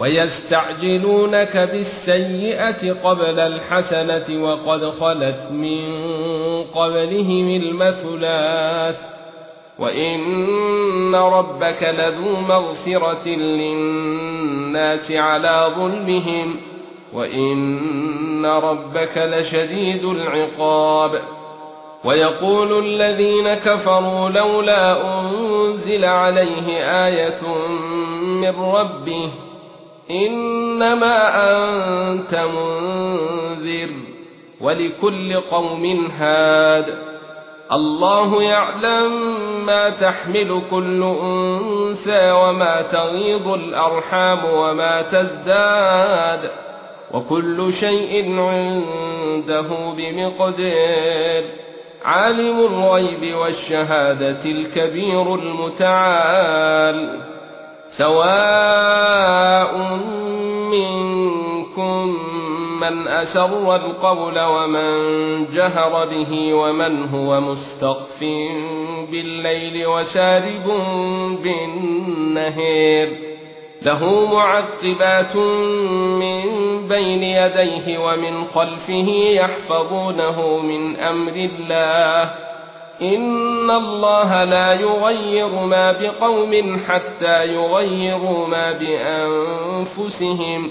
ويستعجلونك بالسيئة قبل الحسنة وقد خلت من قبلهم المثلات وإن ربك لذو مغفرة للناس على ظلمهم وإن ربك لشديد العقاب ويقول الذين كفروا لولا أنزل عليه آية من ربه إنما أنت منذر ولكل قوم هاد. الله يعلم ما تحمل كل أنثى وما تغيض الأرحام وما تزداد. وكل شيء عنده بمقدار. عالم الغيب والشهادة الكبير المتعال. سواء من اسر القول ومن جهر به ومن هو مستخف بالليل وسارب بالنهار له معقبات من بين يديه ومن خلفه يحفظونه من أمر الله ان الله لا يغير ما بقوم حتى يغيروا ما بانفسهم